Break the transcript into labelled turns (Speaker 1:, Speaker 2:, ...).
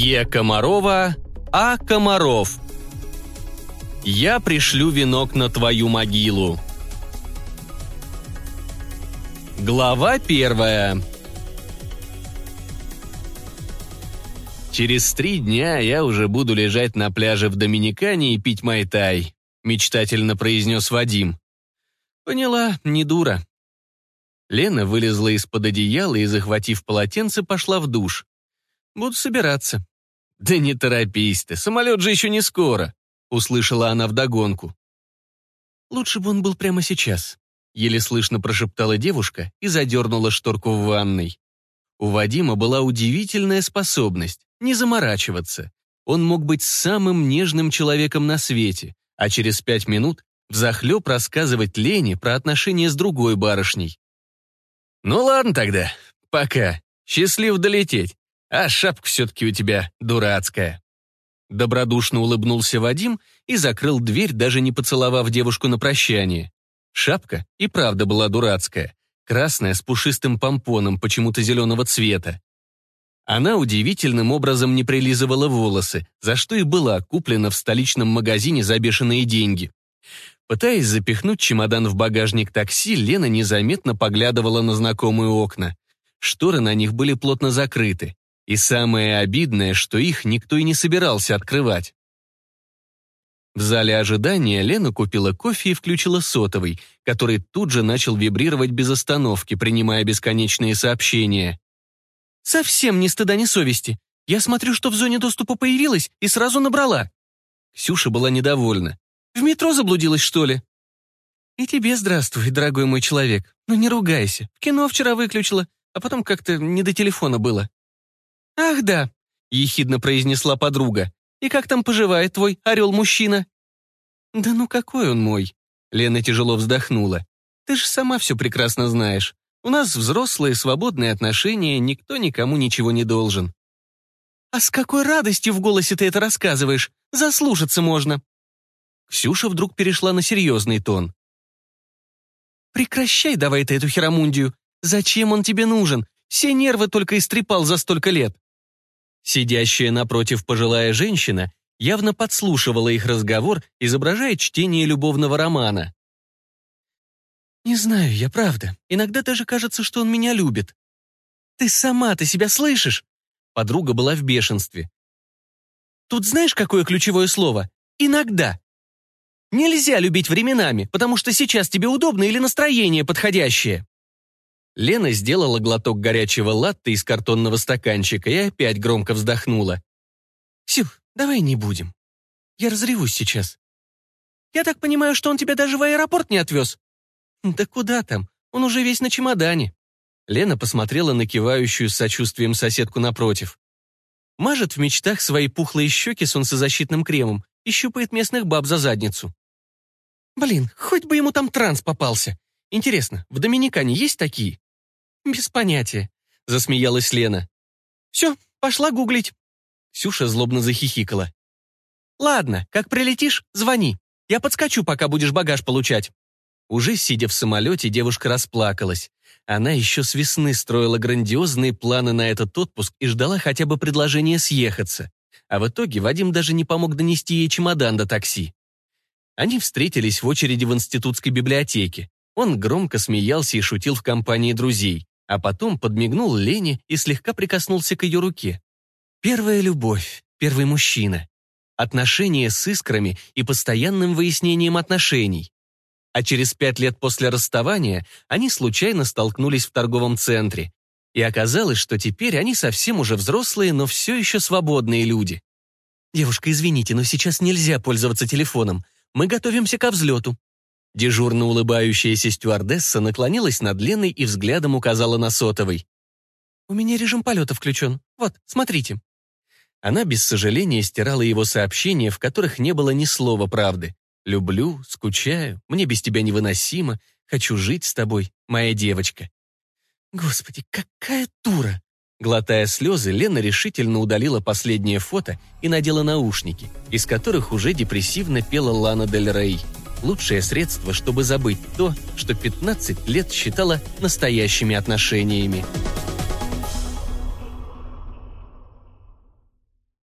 Speaker 1: Е. Комарова, А. Комаров. Я пришлю венок на твою могилу. Глава первая. Через три дня я уже буду лежать на пляже в Доминикане и пить майтай, мечтательно произнес Вадим. Поняла, не дура. Лена вылезла из-под одеяла и, захватив полотенце, пошла в душ. Буду собираться. Да не торопись ты, самолет же еще не скоро, услышала она вдогонку. Лучше бы он был прямо сейчас. Еле слышно прошептала девушка и задернула шторку в ванной. У Вадима была удивительная способность не заморачиваться. Он мог быть самым нежным человеком на свете, а через пять минут взахлеб рассказывать Лене про отношения с другой барышней. «Ну ладно тогда, пока. Счастлив долететь. А шапка все-таки у тебя дурацкая». Добродушно улыбнулся Вадим и закрыл дверь, даже не поцеловав девушку на прощание. Шапка и правда была дурацкая, красная с пушистым помпоном почему-то зеленого цвета. Она удивительным образом не прилизывала волосы, за что и была куплена в столичном магазине за бешеные деньги. Пытаясь запихнуть чемодан в багажник такси, Лена незаметно поглядывала на знакомые окна. Шторы на них были плотно закрыты. И самое обидное, что их никто и не собирался открывать. В зале ожидания Лена купила кофе и включила сотовый, который тут же начал вибрировать без остановки, принимая бесконечные сообщения. «Совсем ни стыда, ни совести. Я смотрю, что в зоне доступа появилась, и сразу набрала». Ксюша была недовольна. «В метро заблудилась, что ли?» «И тебе здравствуй, дорогой мой человек. Ну не ругайся. Кино вчера выключила, а потом как-то не до телефона было». «Ах да», — ехидно произнесла подруга. «И как там поживает твой орел-мужчина?» «Да ну какой он мой?» Лена тяжело вздохнула. «Ты же сама все прекрасно знаешь. У нас взрослые, свободные отношения, никто никому ничего не должен». «А с какой радостью в голосе ты это рассказываешь? Заслушаться можно». Ксюша вдруг перешла на серьезный тон. «Прекращай давай ты эту херомундию. Зачем он тебе нужен? Все нервы только истрепал за столько лет». Сидящая напротив пожилая женщина явно подслушивала их разговор, изображая чтение любовного романа. «Не знаю, я правда. Иногда даже кажется, что он меня любит». «Ты сама-то себя слышишь?» Подруга была в бешенстве. «Тут знаешь, какое ключевое слово? Иногда. Нельзя любить временами, потому что сейчас тебе удобно или настроение подходящее». Лена сделала глоток горячего латте из картонного стаканчика и опять громко вздохнула. «Сю, давай не будем. Я разревусь сейчас. Я так понимаю, что он тебя даже в аэропорт не отвез?» «Да куда там? Он уже весь на чемодане». Лена посмотрела на кивающую с сочувствием соседку напротив. Мажет в мечтах свои пухлые щеки солнцезащитным кремом и щупает местных баб за задницу. Блин, хоть бы ему там транс попался. Интересно, в Доминикане есть такие? Без понятия, засмеялась Лена. Все, пошла гуглить. Сюша злобно захихикала. Ладно, как прилетишь, звони. Я подскочу, пока будешь багаж получать. Уже сидя в самолете, девушка расплакалась. Она еще с весны строила грандиозные планы на этот отпуск и ждала хотя бы предложения съехаться. А в итоге Вадим даже не помог донести ей чемодан до такси. Они встретились в очереди в институтской библиотеке. Он громко смеялся и шутил в компании друзей, а потом подмигнул Лене и слегка прикоснулся к ее руке. Первая любовь, первый мужчина. Отношения с искрами и постоянным выяснением отношений а через пять лет после расставания они случайно столкнулись в торговом центре. И оказалось, что теперь они совсем уже взрослые, но все еще свободные люди. «Девушка, извините, но сейчас нельзя пользоваться телефоном. Мы готовимся ко взлету». Дежурно улыбающаяся стюардесса наклонилась над Леной и взглядом указала на сотовый. «У меня режим полета включен. Вот, смотрите». Она без сожаления стирала его сообщения, в которых не было ни слова правды. Люблю, скучаю, мне без тебя невыносимо, хочу жить с тобой, моя девочка. Господи, какая дура! Глотая слезы, Лена решительно удалила последнее фото и надела наушники, из которых уже депрессивно пела Лана Дель Рей. Лучшее средство, чтобы забыть то, что 15 лет считала настоящими отношениями.